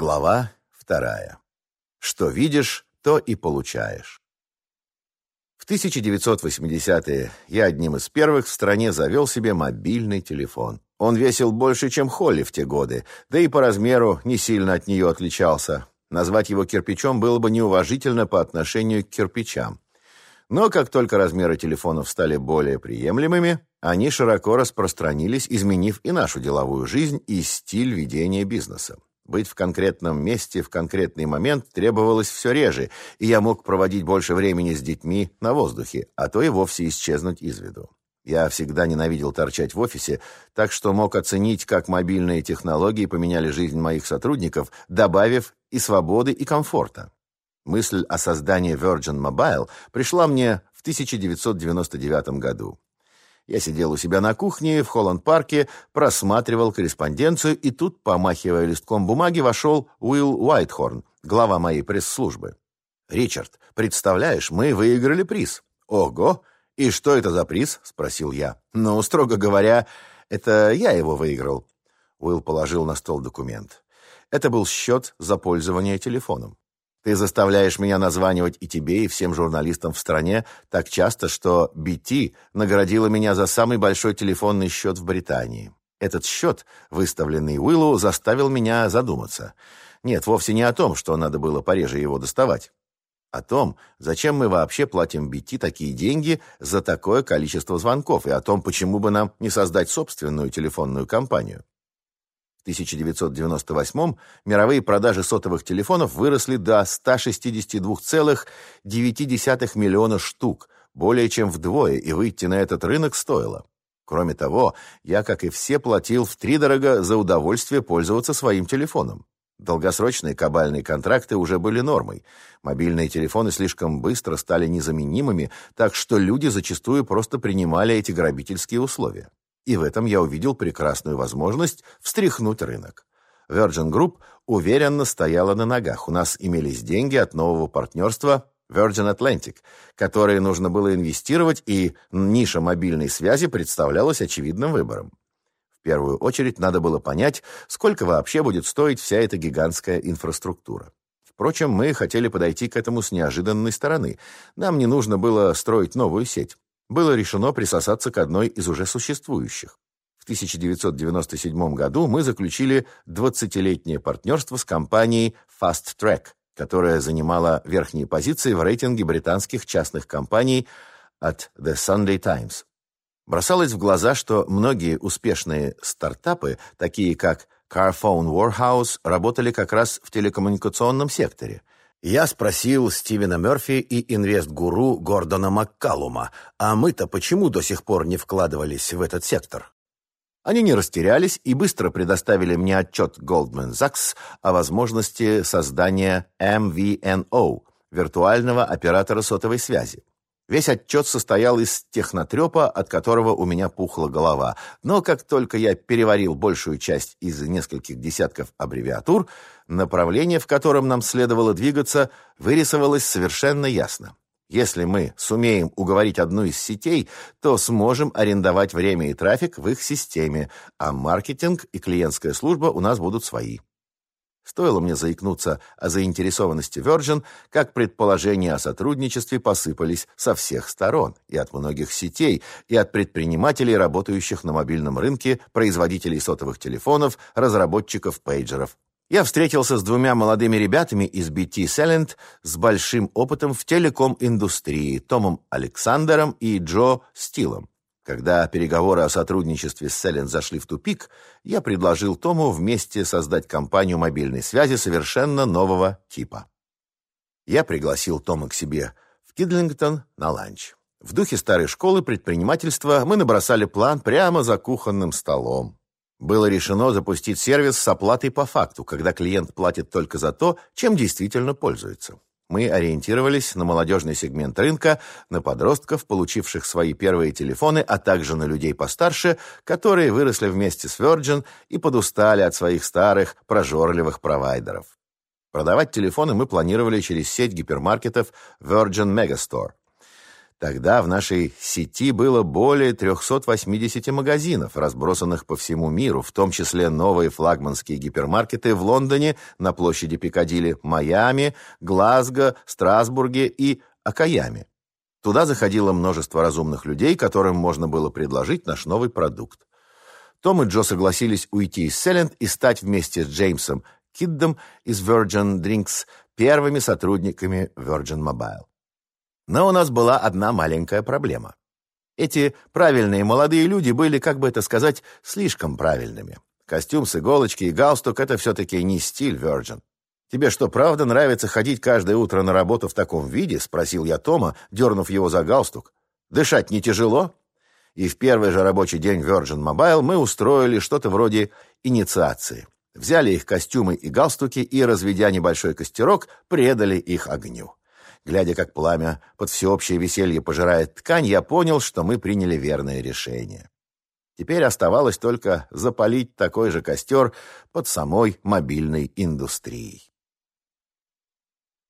Глава вторая. Что видишь, то и получаешь. В 1980-е я одним из первых в стране завел себе мобильный телефон. Он весил больше, чем Холли в те годы, да и по размеру не сильно от нее отличался. Назвать его кирпичом было бы неуважительно по отношению к кирпичам. Но как только размеры телефонов стали более приемлемыми, они широко распространились, изменив и нашу деловую жизнь, и стиль ведения бизнеса. Быть в конкретном месте в конкретный момент требовалось все реже, и я мог проводить больше времени с детьми на воздухе, а то и вовсе исчезнуть из виду. Я всегда ненавидел торчать в офисе, так что мог оценить, как мобильные технологии поменяли жизнь моих сотрудников, добавив и свободы, и комфорта. Мысль о создании Virgin Mobile пришла мне в 1999 году. Я сидел у себя на кухне в Холланд-парке, просматривал корреспонденцию, и тут, помахивая листком бумаги, вошел Уилл Уайтхорн, глава моей пресс-службы. «Ричард, представляешь, мы выиграли приз». «Ого! И что это за приз?» — спросил я. «Ну, строго говоря, это я его выиграл». Уилл положил на стол документ. Это был счет за пользование телефоном. Ты заставляешь меня названивать и тебе, и всем журналистам в стране так часто, что BT наградила меня за самый большой телефонный счет в Британии. Этот счет, выставленный Уиллу, заставил меня задуматься. Нет, вовсе не о том, что надо было пореже его доставать. О том, зачем мы вообще платим BT такие деньги за такое количество звонков, и о том, почему бы нам не создать собственную телефонную компанию. В 1998 мировые продажи сотовых телефонов выросли до 162,9 миллиона штук, более чем вдвое, и выйти на этот рынок стоило. Кроме того, я, как и все, платил втридорого за удовольствие пользоваться своим телефоном. Долгосрочные кабальные контракты уже были нормой. Мобильные телефоны слишком быстро стали незаменимыми, так что люди зачастую просто принимали эти грабительские условия. И в этом я увидел прекрасную возможность встряхнуть рынок. Virgin Group уверенно стояла на ногах. У нас имелись деньги от нового партнерства Virgin Atlantic, которые нужно было инвестировать, и ниша мобильной связи представлялась очевидным выбором. В первую очередь надо было понять, сколько вообще будет стоить вся эта гигантская инфраструктура. Впрочем, мы хотели подойти к этому с неожиданной стороны. Нам не нужно было строить новую сеть было решено присосаться к одной из уже существующих. В 1997 году мы заключили 20-летнее партнерство с компанией Fast Track, которая занимала верхние позиции в рейтинге британских частных компаний от The Sunday Times. Бросалось в глаза, что многие успешные стартапы, такие как Carphone Warehouse, работали как раз в телекоммуникационном секторе – я спросил Стивена Мерфи и инвест-гуру Гордона Маккалума, а мы-то почему до сих пор не вкладывались в этот сектор? Они не растерялись и быстро предоставили мне отчет Goldman Sachs о возможности создания MVNO, виртуального оператора сотовой связи. Весь отчет состоял из технотрепа, от которого у меня пухла голова. Но как только я переварил большую часть из нескольких десятков аббревиатур, направление, в котором нам следовало двигаться, вырисовалось совершенно ясно. Если мы сумеем уговорить одну из сетей, то сможем арендовать время и трафик в их системе, а маркетинг и клиентская служба у нас будут свои. Стоило мне заикнуться о заинтересованности Virgin, как предположения о сотрудничестве посыпались со всех сторон, и от многих сетей, и от предпринимателей, работающих на мобильном рынке, производителей сотовых телефонов, разработчиков пейджеров. Я встретился с двумя молодыми ребятами из BT Silent с большим опытом в телеком-индустрии, Томом Александром и Джо Стилом. Когда переговоры о сотрудничестве с Селен зашли в тупик, я предложил Тому вместе создать компанию мобильной связи совершенно нового типа. Я пригласил Тома к себе в Кидлингтон на ланч. В духе старой школы предпринимательства мы набросали план прямо за кухонным столом. Было решено запустить сервис с оплатой по факту, когда клиент платит только за то, чем действительно пользуется. Мы ориентировались на молодежный сегмент рынка, на подростков, получивших свои первые телефоны, а также на людей постарше, которые выросли вместе с Virgin и подустали от своих старых, прожорливых провайдеров. Продавать телефоны мы планировали через сеть гипермаркетов Virgin Megastore. Тогда в нашей сети было более 380 магазинов, разбросанных по всему миру, в том числе новые флагманские гипермаркеты в Лондоне, на площади Пикадилли, Майами, Глазго, Страсбурге и Акаяме. Туда заходило множество разумных людей, которым можно было предложить наш новый продукт. Том и Джо согласились уйти из Селент и стать вместе с Джеймсом Киддом из Virgin Drinks первыми сотрудниками Virgin Mobile. Но у нас была одна маленькая проблема. Эти правильные молодые люди были, как бы это сказать, слишком правильными. Костюм с иголочки и галстук — это все-таки не стиль Virgin. «Тебе что, правда нравится ходить каждое утро на работу в таком виде?» — спросил я Тома, дернув его за галстук. «Дышать не тяжело?» И в первый же рабочий день Virgin Mobile мы устроили что-то вроде инициации. Взяли их костюмы и галстуки и, разведя небольшой костерок, предали их огню. Глядя, как пламя под всеобщее веселье пожирает ткань, я понял, что мы приняли верное решение. Теперь оставалось только запалить такой же костер под самой мобильной индустрией.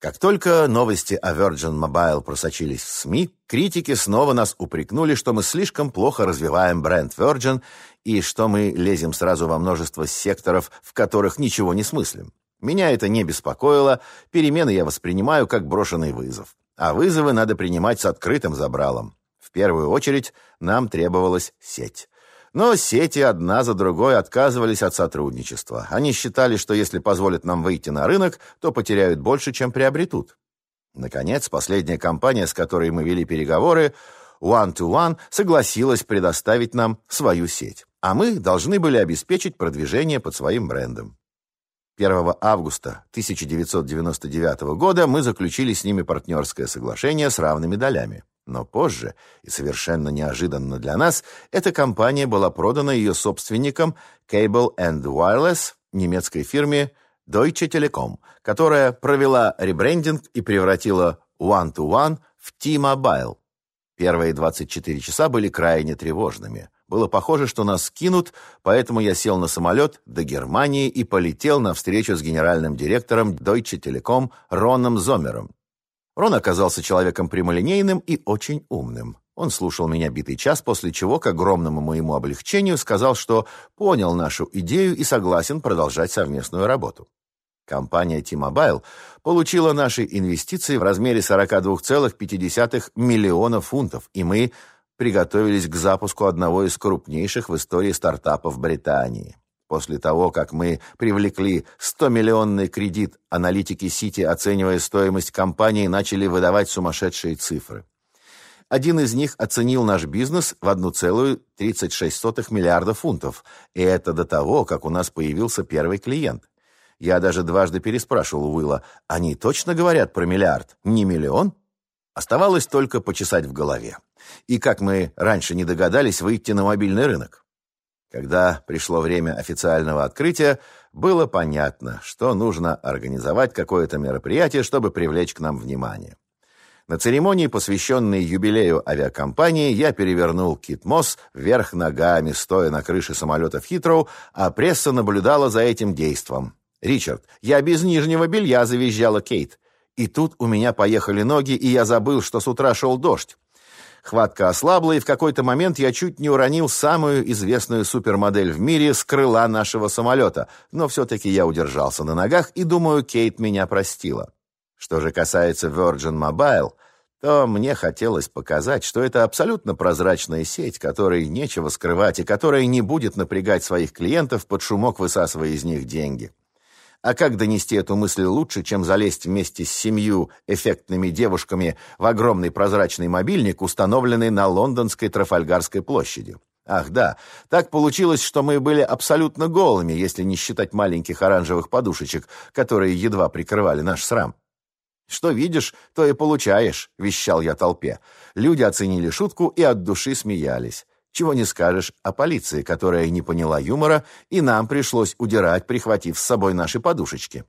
Как только новости о Virgin Mobile просочились в СМИ, критики снова нас упрекнули, что мы слишком плохо развиваем бренд Virgin и что мы лезем сразу во множество секторов, в которых ничего не смыслим. Меня это не беспокоило, перемены я воспринимаю как брошенный вызов. А вызовы надо принимать с открытым забралом. В первую очередь нам требовалась сеть. Но сети одна за другой отказывались от сотрудничества. Они считали, что если позволят нам выйти на рынок, то потеряют больше, чем приобретут. Наконец, последняя компания, с которой мы вели переговоры, One to One, согласилась предоставить нам свою сеть. А мы должны были обеспечить продвижение под своим брендом. 1 августа 1999 года мы заключили с ними партнерское соглашение с равными долями. Но позже, и совершенно неожиданно для нас, эта компания была продана ее собственником Cable and Wireless, немецкой фирме Deutsche Telekom, которая провела ребрендинг и превратила One-to-One -one в T-Mobile. Первые 24 часа были крайне тревожными. Было похоже, что нас кинут, поэтому я сел на самолет до Германии и полетел на встречу с генеральным директором Deutsche Telekom Роном Зомером. Рон оказался человеком прямолинейным и очень умным. Он слушал меня битый час, после чего, к огромному моему облегчению, сказал, что понял нашу идею и согласен продолжать совместную работу. Компания T-Mobile получила наши инвестиции в размере 42,5 миллиона фунтов, и мы приготовились к запуску одного из крупнейших в истории стартапов Британии. После того, как мы привлекли 100-миллионный кредит, аналитики Сити, оценивая стоимость компании, начали выдавать сумасшедшие цифры. Один из них оценил наш бизнес в 1,36 миллиарда фунтов, и это до того, как у нас появился первый клиент. Я даже дважды переспрашивал Уилла, они точно говорят про миллиард, не миллион? Оставалось только почесать в голове. И, как мы раньше не догадались, выйти на мобильный рынок. Когда пришло время официального открытия, было понятно, что нужно организовать какое-то мероприятие, чтобы привлечь к нам внимание. На церемонии, посвященной юбилею авиакомпании, я перевернул Кит Мосс вверх ногами, стоя на крыше самолета в Хитроу, а пресса наблюдала за этим действом. «Ричард, я без нижнего белья», — завизжала Кейт. И тут у меня поехали ноги, и я забыл, что с утра шел дождь. Хватка ослабла, и в какой-то момент я чуть не уронил самую известную супермодель в мире с крыла нашего самолета. Но все-таки я удержался на ногах, и, думаю, Кейт меня простила. Что же касается Virgin Mobile, то мне хотелось показать, что это абсолютно прозрачная сеть, которой нечего скрывать и которая не будет напрягать своих клиентов под шумок, высасывая из них деньги. А как донести эту мысль лучше, чем залезть вместе с семью эффектными девушками в огромный прозрачный мобильник, установленный на лондонской Трафальгарской площади? Ах да, так получилось, что мы были абсолютно голыми, если не считать маленьких оранжевых подушечек, которые едва прикрывали наш срам. «Что видишь, то и получаешь», — вещал я толпе. Люди оценили шутку и от души смеялись. Чего не скажешь о полиции, которая не поняла юмора, и нам пришлось удирать, прихватив с собой наши подушечки.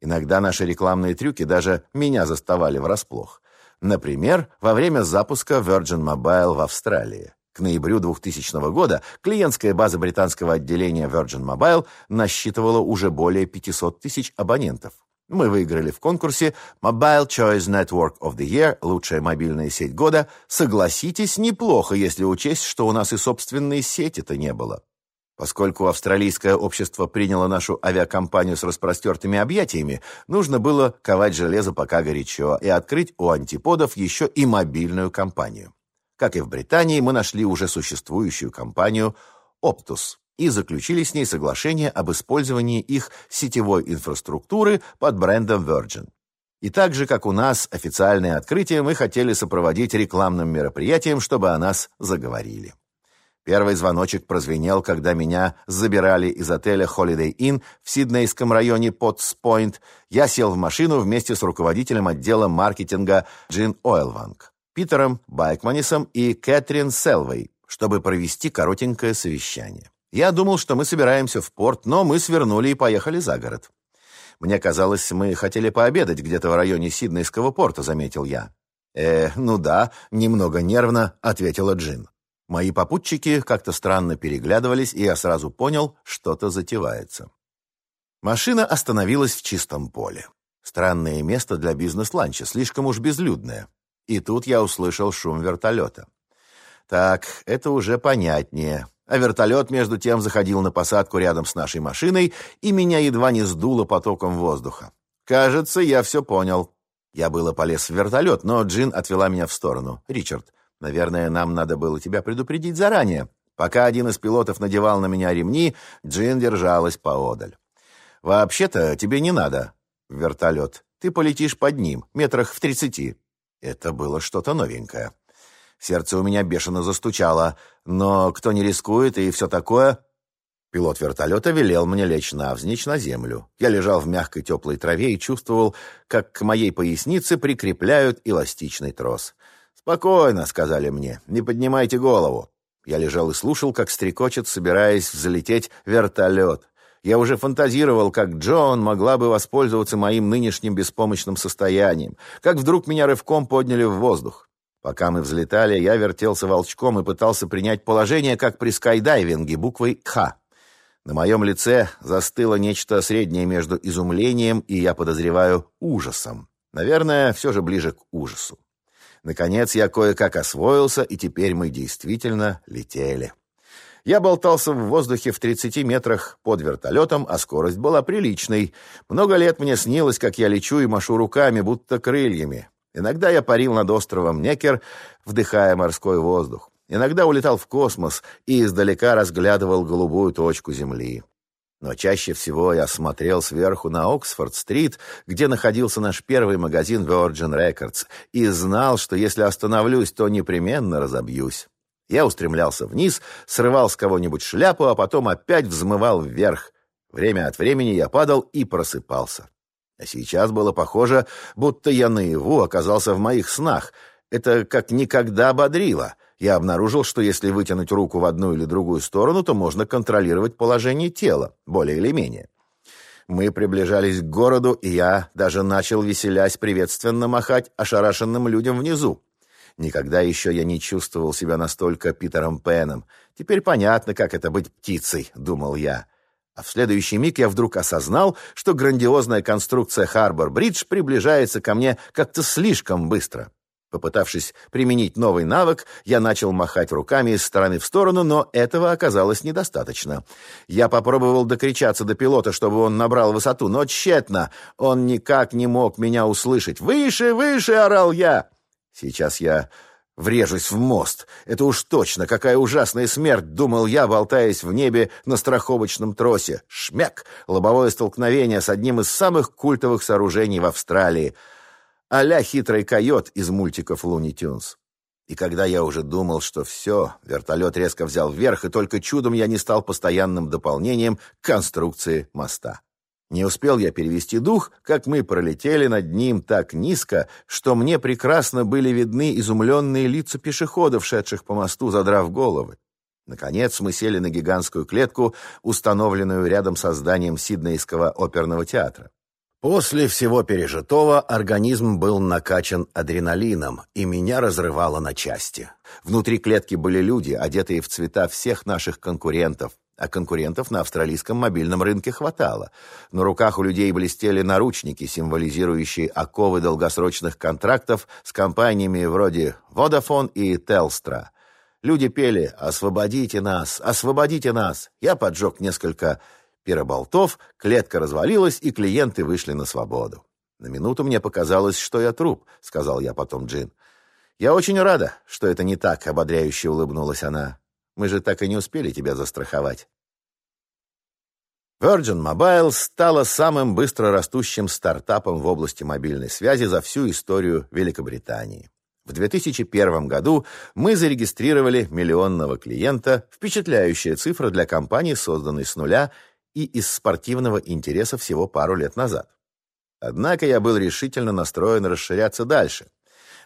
Иногда наши рекламные трюки даже меня заставали врасплох. Например, во время запуска Virgin Mobile в Австралии. К ноябрю 2000 года клиентская база британского отделения Virgin Mobile насчитывала уже более 500 тысяч абонентов. Мы выиграли в конкурсе Mobile Choice Network of the Year, лучшая мобильная сеть года. Согласитесь, неплохо, если учесть, что у нас и собственной сети-то не было. Поскольку австралийское общество приняло нашу авиакомпанию с распростертыми объятиями, нужно было ковать железо пока горячо и открыть у антиподов еще и мобильную компанию. Как и в Британии, мы нашли уже существующую компанию Optus и заключили с ней соглашение об использовании их сетевой инфраструктуры под брендом Virgin. И так же, как у нас официальное открытие, мы хотели сопроводить рекламным мероприятием, чтобы о нас заговорили. Первый звоночек прозвенел, когда меня забирали из отеля Holiday Inn в Сиднейском районе Потс-Пойнт. Я сел в машину вместе с руководителем отдела маркетинга Джин Ойлванг, Питером Байкманисом и Кэтрин Селвей, чтобы провести коротенькое совещание. Я думал, что мы собираемся в порт, но мы свернули и поехали за город. Мне казалось, мы хотели пообедать где-то в районе Сиднейского порта, заметил я. «Э, ну да», — немного нервно ответила Джин. Мои попутчики как-то странно переглядывались, и я сразу понял, что-то затевается. Машина остановилась в чистом поле. Странное место для бизнес-ланча, слишком уж безлюдное. И тут я услышал шум вертолета. Так, это уже понятнее. А вертолет, между тем, заходил на посадку рядом с нашей машиной, и меня едва не сдуло потоком воздуха. Кажется, я все понял. Я было полез в вертолет, но Джин отвела меня в сторону. «Ричард, Наверное, нам надо было тебя предупредить заранее. Пока один из пилотов надевал на меня ремни, Джин держалась поодаль. «Вообще-то тебе не надо в вертолет. Ты полетишь под ним, метрах в тридцати». Это было что-то новенькое. Сердце у меня бешено застучало. Но кто не рискует и все такое... Пилот вертолета велел мне лечь навзничь на землю. Я лежал в мягкой теплой траве и чувствовал, как к моей пояснице прикрепляют эластичный трос. «Спокойно», — сказали мне, — «не поднимайте голову». Я лежал и слушал, как стрекочет, собираясь взлететь вертолет. Я уже фантазировал, как Джон могла бы воспользоваться моим нынешним беспомощным состоянием, как вдруг меня рывком подняли в воздух. Пока мы взлетали, я вертелся волчком и пытался принять положение, как при скайдайвинге, буквой «Х». На моем лице застыло нечто среднее между изумлением и, я подозреваю, ужасом. Наверное, все же ближе к ужасу. Наконец я кое-как освоился, и теперь мы действительно летели. Я болтался в воздухе в 30 метрах под вертолетом, а скорость была приличной. Много лет мне снилось, как я лечу и машу руками, будто крыльями. Иногда я парил над островом Некер, вдыхая морской воздух. Иногда улетал в космос и издалека разглядывал голубую точку Земли. Но чаще всего я смотрел сверху на Оксфорд-стрит, где находился наш первый магазин Virgin Records, и знал, что если остановлюсь, то непременно разобьюсь. Я устремлялся вниз, срывал с кого-нибудь шляпу, а потом опять взмывал вверх. Время от времени я падал и просыпался. А сейчас было похоже, будто я наяву оказался в моих снах. Это как никогда бодрило — я обнаружил, что если вытянуть руку в одну или другую сторону, то можно контролировать положение тела, более или менее. Мы приближались к городу, и я даже начал, веселясь, приветственно махать ошарашенным людям внизу. Никогда еще я не чувствовал себя настолько Питером Пеном. Теперь понятно, как это быть птицей, думал я. А в следующий миг я вдруг осознал, что грандиозная конструкция Харбор-Бридж приближается ко мне как-то слишком быстро. Попытавшись применить новый навык, я начал махать руками из стороны в сторону, но этого оказалось недостаточно. Я попробовал докричаться до пилота, чтобы он набрал высоту, но тщетно. Он никак не мог меня услышать. «Выше, выше!» — орал я. Сейчас я врежусь в мост. Это уж точно, какая ужасная смерть, думал я, болтаясь в небе на страховочном тросе. Шмяк! Лобовое столкновение с одним из самых культовых сооружений в Австралии — а хитрый койот из мультиков «Луни Тюнс». И когда я уже думал, что все, вертолет резко взял вверх, и только чудом я не стал постоянным дополнением к конструкции моста. Не успел я перевести дух, как мы пролетели над ним так низко, что мне прекрасно были видны изумленные лица пешеходов, шедших по мосту, задрав головы. Наконец мы сели на гигантскую клетку, установленную рядом со зданием Сиднейского оперного театра. После всего пережитого организм был накачан адреналином, и меня разрывало на части. Внутри клетки были люди, одетые в цвета всех наших конкурентов. А конкурентов на австралийском мобильном рынке хватало. На руках у людей блестели наручники, символизирующие оковы долгосрочных контрактов с компаниями вроде Vodafone и Telstra. Люди пели «Освободите нас! Освободите нас!». Я поджег несколько пироболтов, клетка развалилась, и клиенты вышли на свободу. «На минуту мне показалось, что я труп», — сказал я потом Джин. «Я очень рада, что это не так», — ободряюще улыбнулась она. Мы же так и не успели тебя застраховать. Virgin Mobile стала самым быстро растущим стартапом в области мобильной связи за всю историю Великобритании. В 2001 году мы зарегистрировали миллионного клиента, впечатляющая цифра для компании, созданной с нуля и из спортивного интереса всего пару лет назад. Однако я был решительно настроен расширяться дальше.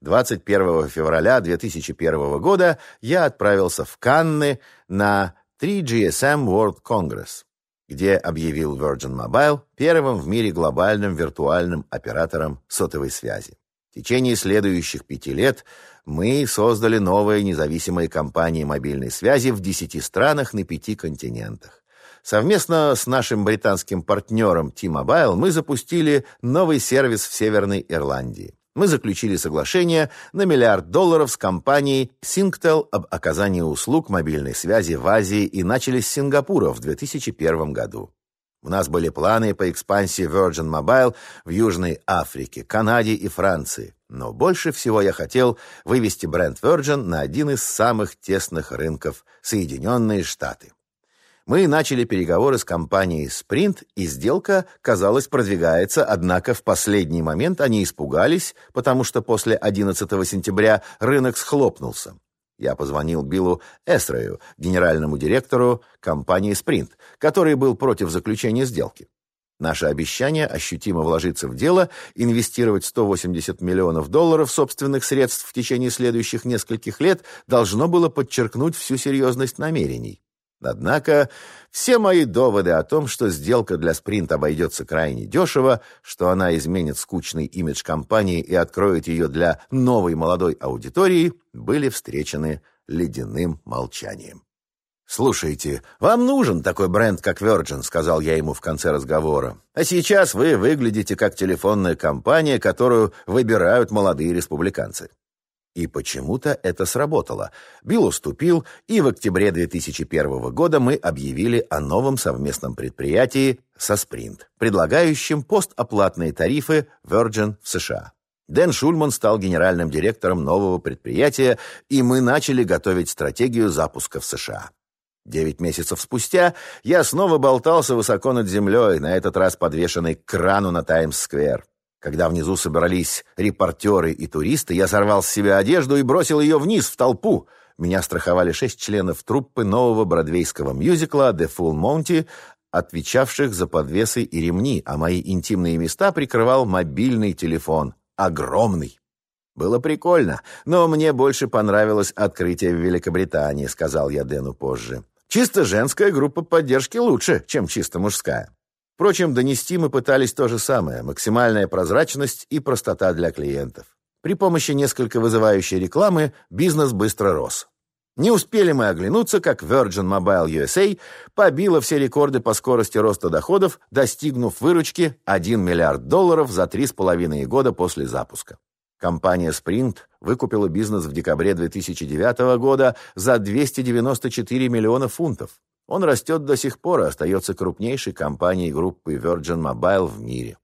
21 февраля 2001 года я отправился в Канны на 3GSM World Congress, где объявил Virgin Mobile первым в мире глобальным виртуальным оператором сотовой связи. В течение следующих пяти лет мы создали новые независимые компании мобильной связи в десяти странах на пяти континентах. Совместно с нашим британским партнером T-Mobile мы запустили новый сервис в Северной Ирландии мы заключили соглашение на миллиард долларов с компанией Singtel об оказании услуг мобильной связи в Азии и начали с Сингапура в 2001 году. У нас были планы по экспансии Virgin Mobile в Южной Африке, Канаде и Франции. Но больше всего я хотел вывести бренд Virgin на один из самых тесных рынков – Соединенные Штаты. Мы начали переговоры с компанией Sprint, и сделка, казалось, продвигается, однако в последний момент они испугались, потому что после 11 сентября рынок схлопнулся. Я позвонил Биллу Эсрею, генеральному директору компании Sprint, который был против заключения сделки. Наше обещание ощутимо вложиться в дело, инвестировать 180 миллионов долларов собственных средств в течение следующих нескольких лет должно было подчеркнуть всю серьезность намерений. Однако все мои доводы о том, что сделка для Sprint обойдется крайне дешево, что она изменит скучный имидж компании и откроет ее для новой молодой аудитории, были встречены ледяным молчанием. «Слушайте, вам нужен такой бренд, как Virgin», — сказал я ему в конце разговора. «А сейчас вы выглядите как телефонная компания, которую выбирают молодые республиканцы». И почему-то это сработало. Билл уступил, и в октябре 2001 года мы объявили о новом совместном предприятии со Sprint, предлагающем постоплатные тарифы Virgin в США. Дэн Шульман стал генеральным директором нового предприятия, и мы начали готовить стратегию запуска в США. Девять месяцев спустя я снова болтался высоко над землей, на этот раз подвешенный к крану на Таймс-сквер. Когда внизу собрались репортеры и туристы, я сорвал с себя одежду и бросил ее вниз, в толпу. Меня страховали шесть членов труппы нового бродвейского мюзикла «The Full Monty», отвечавших за подвесы и ремни, а мои интимные места прикрывал мобильный телефон. Огромный. «Было прикольно, но мне больше понравилось открытие в Великобритании», — сказал я Дэну позже. «Чисто женская группа поддержки лучше, чем чисто мужская». Впрочем, донести мы пытались то же самое – максимальная прозрачность и простота для клиентов. При помощи несколько вызывающей рекламы бизнес быстро рос. Не успели мы оглянуться, как Virgin Mobile USA побила все рекорды по скорости роста доходов, достигнув выручки 1 миллиард долларов за 3,5 года после запуска. Компания Sprint выкупила бизнес в декабре 2009 года за 294 миллиона фунтов. Он растет до сих пор и остается крупнейшей компанией группы Virgin Mobile в мире.